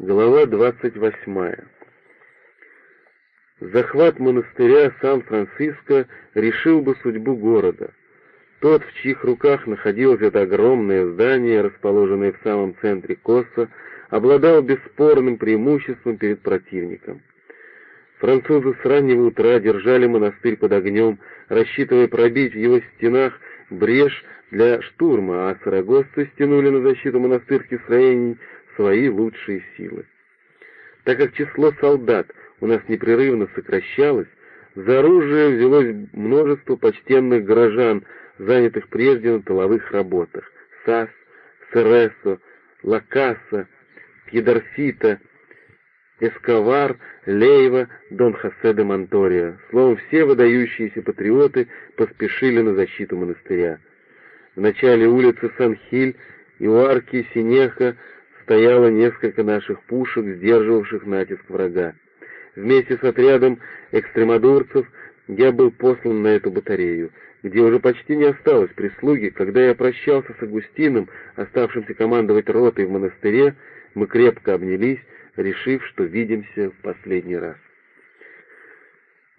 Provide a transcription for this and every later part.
Глава 28. Захват монастыря Сан-Франциско решил бы судьбу города. Тот, в чьих руках находилось это огромное здание, расположенное в самом центре Коса, обладал бесспорным преимуществом перед противником. Французы с раннего утра держали монастырь под огнем, рассчитывая пробить в его стенах брешь для штурма, а сарагосцы стянули на защиту монастырских строений свои лучшие силы. Так как число солдат у нас непрерывно сокращалось, за оружие взялось множество почтенных горожан, занятых прежде на тыловых работах. Сас, Сересо, Лакаса, Пьедорфита, Эсковар, Лейва, Дон Хосе де Монтория. Словом, все выдающиеся патриоты поспешили на защиту монастыря. В начале улицы Сан-Хиль и у арки Синеха стояло несколько наших пушек, сдерживавших натиск врага. Вместе с отрядом экстремадурцев я был послан на эту батарею, где уже почти не осталось прислуги. Когда я прощался с Агустином, оставшимся командовать ротой в монастыре, мы крепко обнялись, решив, что видимся в последний раз.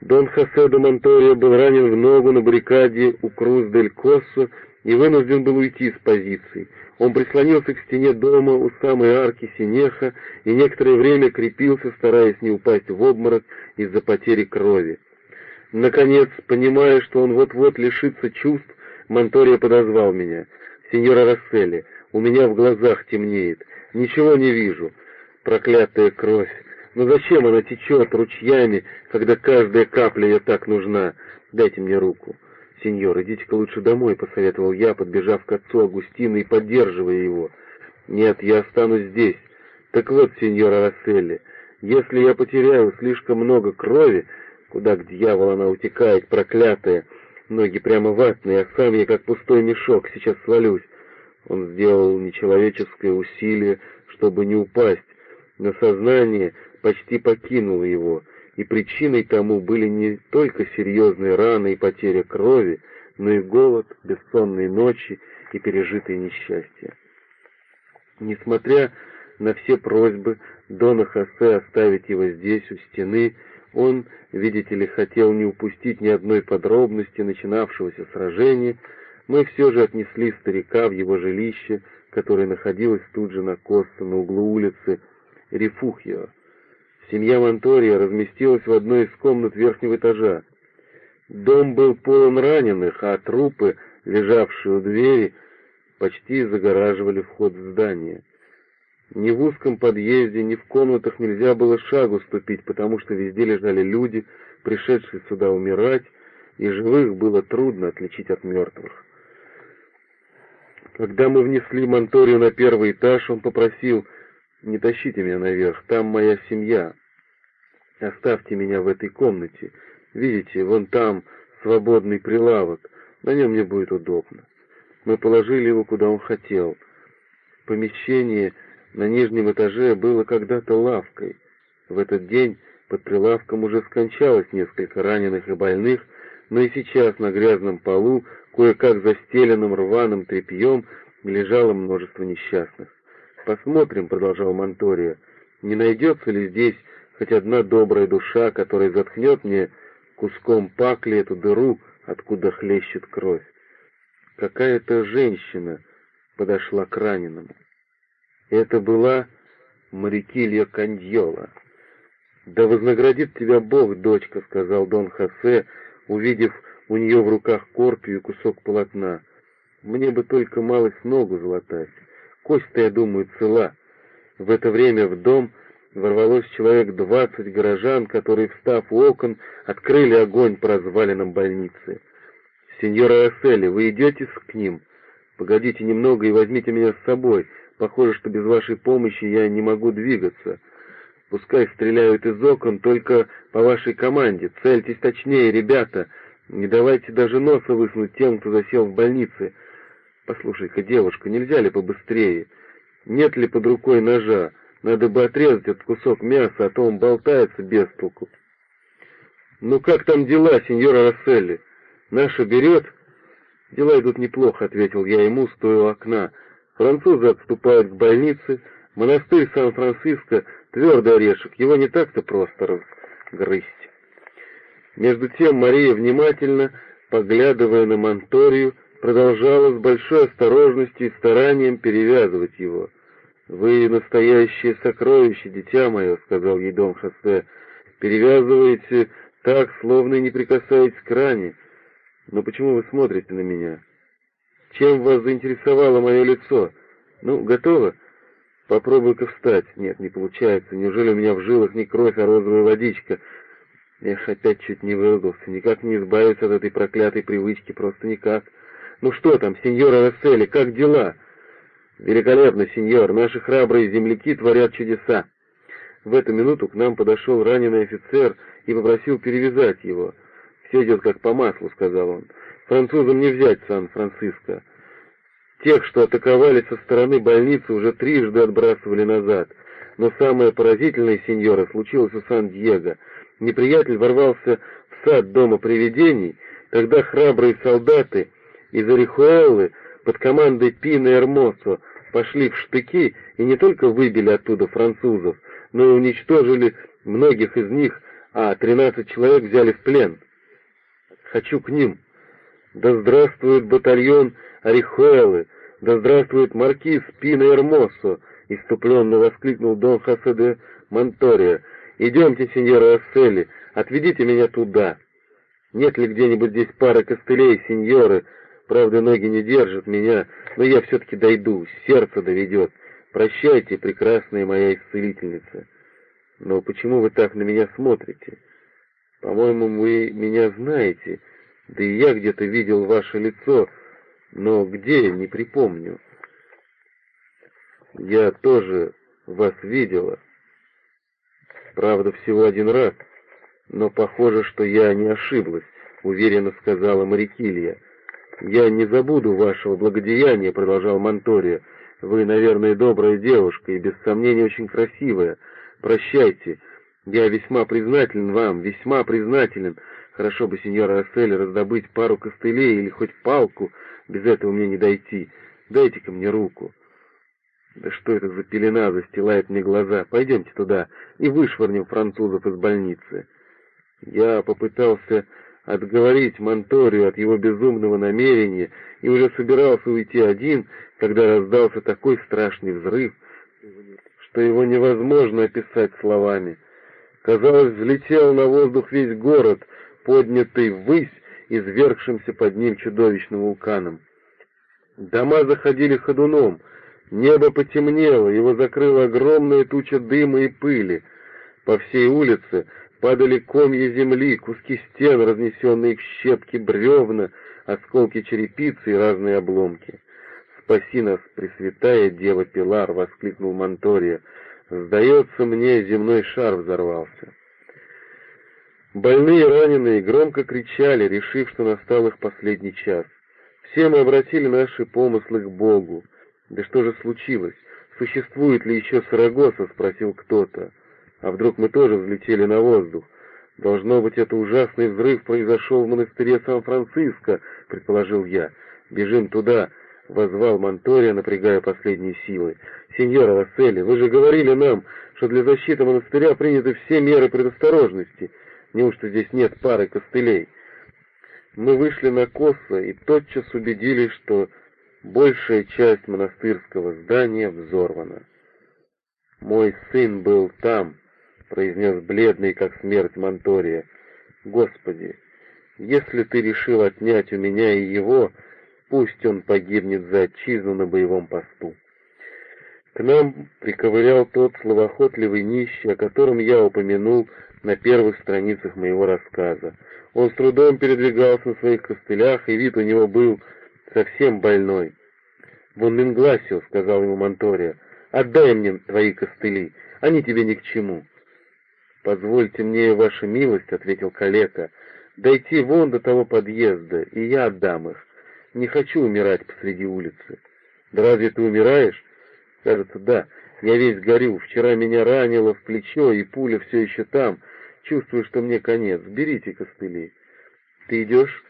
Дон Хосе де Монтория был ранен в ногу на баррикаде у Круз-дель-Коссо и вынужден был уйти с позиции. Он прислонился к стене дома у самой арки Синеха и некоторое время крепился, стараясь не упасть в обморок из-за потери крови. Наконец, понимая, что он вот-вот лишится чувств, Монтория подозвал меня. «Сеньора Расселли, у меня в глазах темнеет. Ничего не вижу. Проклятая кровь. Но зачем она течет ручьями, когда каждая капля ее так нужна? Дайте мне руку». «Сеньор, идите-ка лучше домой», — посоветовал я, подбежав к отцу Агустина и поддерживая его. «Нет, я останусь здесь. Так вот, сеньора Расселли, если я потеряю слишком много крови, куда к дьяволу она утекает, проклятая, ноги прямо ватные, а сам я как пустой мешок, сейчас свалюсь». Он сделал нечеловеческое усилие, чтобы не упасть, но сознание почти покинуло его — и причиной тому были не только серьезные раны и потеря крови, но и голод, бессонные ночи и пережитые несчастья. Несмотря на все просьбы Дона Хосе оставить его здесь, у стены, он, видите ли, хотел не упустить ни одной подробности начинавшегося сражения, мы все же отнесли старика в его жилище, которое находилось тут же на Косто, на углу улицы Рифухио. Семья Монтория разместилась в одной из комнат верхнего этажа. Дом был полон раненых, а трупы, лежавшие у двери, почти загораживали вход в здание. Ни в узком подъезде, ни в комнатах нельзя было шагу ступить, потому что везде лежали люди, пришедшие сюда умирать, и живых было трудно отличить от мертвых. Когда мы внесли Монторию на первый этаж, он попросил не тащите меня наверх, там моя семья. Оставьте меня в этой комнате. Видите, вон там свободный прилавок, на нем мне будет удобно. Мы положили его, куда он хотел. Помещение на нижнем этаже было когда-то лавкой. В этот день под прилавком уже скончалось несколько раненых и больных, но и сейчас на грязном полу, кое-как застеленным рваным тряпьем, лежало множество несчастных. «Посмотрим», — продолжал Монтория, — «не найдется ли здесь хоть одна добрая душа, которая заткнет мне куском пакли эту дыру, откуда хлещет кровь. Какая-то женщина подошла к раненому. Это была Марикилья Кандьола. «Да вознаградит тебя Бог, дочка», — сказал Дон Хосе, увидев у нее в руках корпию и кусок полотна. «Мне бы только малость ногу залатать». Кость-то, я думаю, цела. В это время в дом ворвалось человек двадцать горожан, которые, встав у окон, открыли огонь по развалинам больницы. «Сеньора Расселли, вы идете к ним? Погодите немного и возьмите меня с собой. Похоже, что без вашей помощи я не могу двигаться. Пускай стреляют из окон, только по вашей команде. Цельтесь точнее, ребята. Не давайте даже носа высунуть тем, кто засел в больнице. «Послушай-ка, девушка, нельзя ли побыстрее? Нет ли под рукой ножа? Надо бы отрезать этот кусок мяса, а то он болтается без толку». «Ну как там дела, сеньора Расселли? Наша берет?» «Дела идут неплохо», — ответил я ему, стоя у окна. «Французы отступают к больнице, Монастырь Сан-Франциско — твердый орешек, его не так-то просто разгрызть. Между тем Мария внимательно, поглядывая на Монторию, продолжала с большой осторожностью и старанием перевязывать его. «Вы настоящее сокровище, дитя мое», — сказал ей Дон Хосе, — «перевязываете так, словно не прикасаетесь к ране. Но почему вы смотрите на меня? Чем вас заинтересовало мое лицо? Ну, готово? Попробуй-ка встать. Нет, не получается. Неужели у меня в жилах не кровь, а розовая водичка? Эх, опять чуть не выругался. Никак не избавиться от этой проклятой привычки, просто никак. Ну что там, сеньора Расселли, как дела? Великолепно, сеньор. Наши храбрые земляки творят чудеса. В эту минуту к нам подошел раненый офицер и попросил перевязать его. «Все идет как по маслу», — сказал он. «Французам не взять Сан-Франциско. Тех, что атаковали со стороны больницы, уже трижды отбрасывали назад. Но самое поразительное, сеньора, случилось у Сан-Диего. Неприятель ворвался в сад дома привидений, тогда храбрые солдаты из Орихуэллы под командой Пина Эрмосо пошли в штыки и не только выбили оттуда французов, но и уничтожили многих из них, а тринадцать человек взяли в плен. Хочу к ним. Да здравствует батальон Орихуэллы, да здравствует маркиз Пина Эрмосо, иступленно воскликнул Дон Хосе де Монтория. Идемте, сеньора Асселли, отведите меня туда. Нет ли где-нибудь здесь пары костылей, сеньоры, Правда, ноги не держат меня, но я все-таки дойду, сердце доведет. Прощайте, прекрасная моя исцелительница. Но почему вы так на меня смотрите? По-моему, вы меня знаете, да и я где-то видел ваше лицо, но где, не припомню. Я тоже вас видела. Правда, всего один раз, но похоже, что я не ошиблась, уверенно сказала Марикилья. «Я не забуду вашего благодеяния», — продолжал Монтория. «Вы, наверное, добрая девушка и, без сомнения, очень красивая. Прощайте. Я весьма признателен вам, весьма признателен. Хорошо бы, сеньор Рассель, раздобыть пару костылей или хоть палку. Без этого мне не дойти. Дайте-ка мне руку». «Да что это за пелена застилает мне глаза? Пойдемте туда и вышвырнем французов из больницы». Я попытался отговорить Монторию от его безумного намерения и уже собирался уйти один, когда раздался такой страшный взрыв, что его невозможно описать словами. Казалось, взлетел на воздух весь город, поднятый ввысь, извергшимся под ним чудовищным вулканом. Дома заходили ходуном, небо потемнело, его закрыла огромная туча дыма и пыли. По всей улице Падали комья земли, куски стен, разнесенные в щепки бревна, осколки черепицы и разные обломки. «Спаси нас, Пресвятая Дева Пилар!» — воскликнул Монтория. «Сдается мне, земной шар взорвался». Больные и раненые громко кричали, решив, что настал их последний час. Все мы обратили наши помыслы к Богу. «Да что же случилось? Существует ли еще Сарагоса?» — спросил кто-то. А вдруг мы тоже взлетели на воздух? Должно быть, это ужасный взрыв произошел в монастыре Сан-Франциско, предположил я. Бежим туда, возвал Монтория, напрягая последние силы. Сеньора Васселли, вы же говорили нам, что для защиты монастыря приняты все меры предосторожности. Неужто здесь нет пары костылей? Мы вышли на Косо и тотчас убедились, что большая часть монастырского здания взорвана. Мой сын был там, — произнес бледный, как смерть Монтория. «Господи, если ты решил отнять у меня и его, пусть он погибнет за отчизну на боевом посту». К нам приковырял тот словоохотливый нищий, о котором я упомянул на первых страницах моего рассказа. Он с трудом передвигался на своих костылях, и вид у него был совсем больной. «Вон Мингласио», — сказал ему Монтория, — «отдай мне твои костыли, они тебе ни к чему». «Позвольте мне, ваша милость», — ответил калека, — «дойти вон до того подъезда, и я отдам их. Не хочу умирать посреди улицы». «Да разве ты умираешь?» «Кажется, да. Я весь горю. Вчера меня ранило в плечо, и пуля все еще там. Чувствую, что мне конец. Берите костыли». «Ты идешь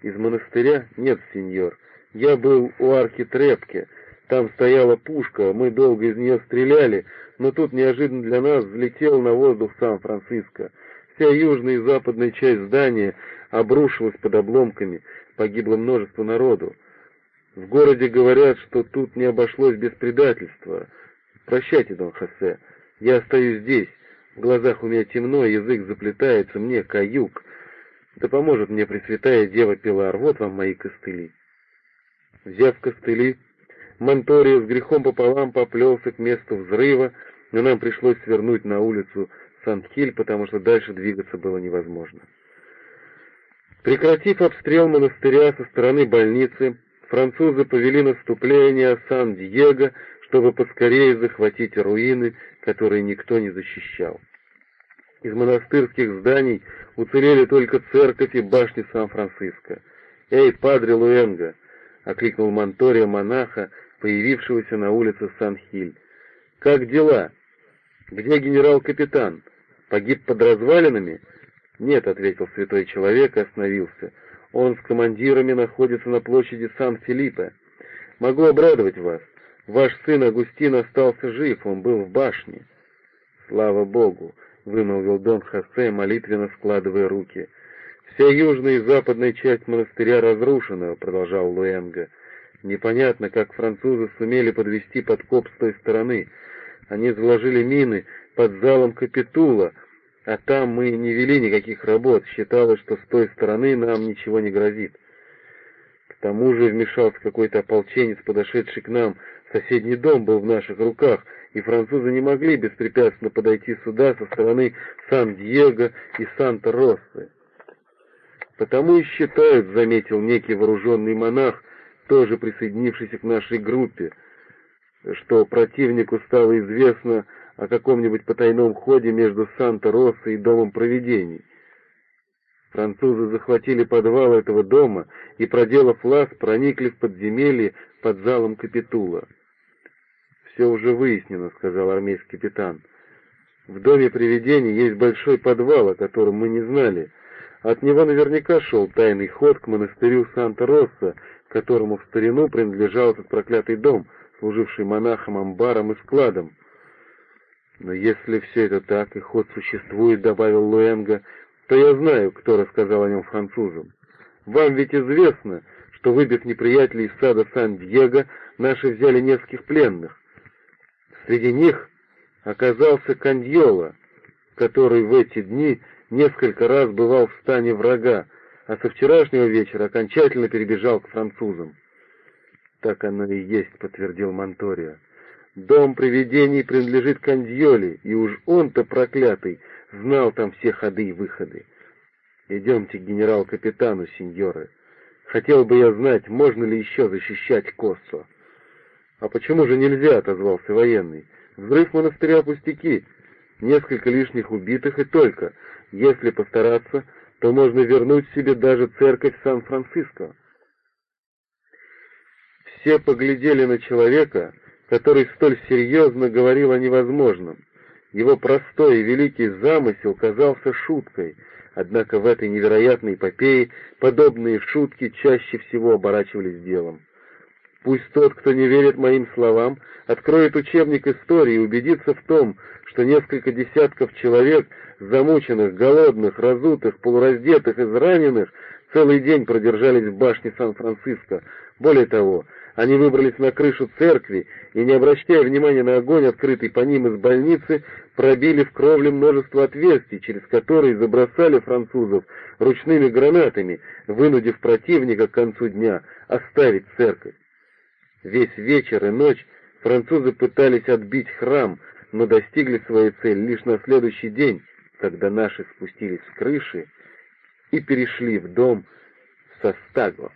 из монастыря?» «Нет, сеньор. Я был у арки Трепке. Там стояла пушка, мы долго из нее стреляли, но тут неожиданно для нас взлетел на воздух Сан-Франциско. Вся южная и западная часть здания обрушилась под обломками, погибло множество народу. В городе говорят, что тут не обошлось без предательства. Прощайте, Дон Хосе, я остаюсь здесь. В глазах у меня темно, язык заплетается, мне каюк. Да поможет мне Пресвятая Дева Пилар, вот вам мои костыли. Взяв костыли, Монторио с грехом пополам поплелся к месту взрыва, но нам пришлось свернуть на улицу Сан-Хиль, потому что дальше двигаться было невозможно. Прекратив обстрел монастыря со стороны больницы, французы повели наступление Сан-Диего, чтобы поскорее захватить руины, которые никто не защищал. Из монастырских зданий уцелели только церковь и башни Сан-Франциско. «Эй, падре Луэнго!» — окликнул Монтория монаха, появившегося на улице Сан-Хиль. «Как дела? Где генерал-капитан? Погиб под развалинами?» «Нет», — ответил святой человек и остановился. «Он с командирами находится на площади Сан-Филиппе. Могу обрадовать вас. Ваш сын Агустин остался жив, он был в башне». «Слава Богу!» — вымолвил Дон Хосе, молитвенно складывая руки. «Вся южная и западная часть монастыря разрушена», — продолжал Луэнга. Непонятно, как французы сумели подвести подкоп с той стороны. Они заложили мины под залом Капитула, а там мы не вели никаких работ, считалось, что с той стороны нам ничего не грозит. К тому же вмешался какой-то ополченец, подошедший к нам. Соседний дом был в наших руках, и французы не могли беспрепятственно подойти сюда со стороны Сан-Диего и Санта-Россы. Потому и считают, заметил некий вооруженный монах, тоже присоединившийся к нашей группе, что противнику стало известно о каком-нибудь потайном ходе между Санта-Росса и Домом Провидений. Французы захватили подвал этого дома и, проделав лаз, проникли в подземелье под залом Капитула. «Все уже выяснено», — сказал армейский капитан. «В доме привидений есть большой подвал, о котором мы не знали. От него наверняка шел тайный ход к монастырю Санта-Росса, которому в старину принадлежал этот проклятый дом, служивший монахом, амбаром и складом. Но если все это так, и ход существует, — добавил Луэнга, — то я знаю, кто рассказал о нем французам. Вам ведь известно, что, выбив неприятелей из сада Сан-Диего, наши взяли нескольких пленных. Среди них оказался Каньола, который в эти дни несколько раз бывал в стане врага, а со вчерашнего вечера окончательно перебежал к французам. «Так оно и есть», — подтвердил Монторио. «Дом привидений принадлежит Кандьоли, и уж он-то, проклятый, знал там все ходы и выходы. Идемте к генерал-капитану, сеньоры. Хотел бы я знать, можно ли еще защищать Коссо». «А почему же нельзя?» — отозвался военный. «Взрыв монастыря пустяки, несколько лишних убитых и только. Если постараться, то можно вернуть себе даже церковь Сан-Франциско. Все поглядели на человека, который столь серьезно говорил о невозможном. Его простой и великий замысел казался шуткой, однако в этой невероятной эпопее подобные шутки чаще всего оборачивались делом. Пусть тот, кто не верит моим словам, откроет учебник истории и убедится в том, что несколько десятков человек замученных, голодных, разутых, полураздетых, израненных, целый день продержались в башне Сан-Франциско. Более того, они выбрались на крышу церкви и, не обращая внимания на огонь, открытый по ним из больницы, пробили в кровле множество отверстий, через которые забросали французов ручными гранатами, вынудив противника к концу дня оставить церковь. Весь вечер и ночь французы пытались отбить храм, но достигли своей цели лишь на следующий день, когда наши спустились с крыши и перешли в дом со стаглом.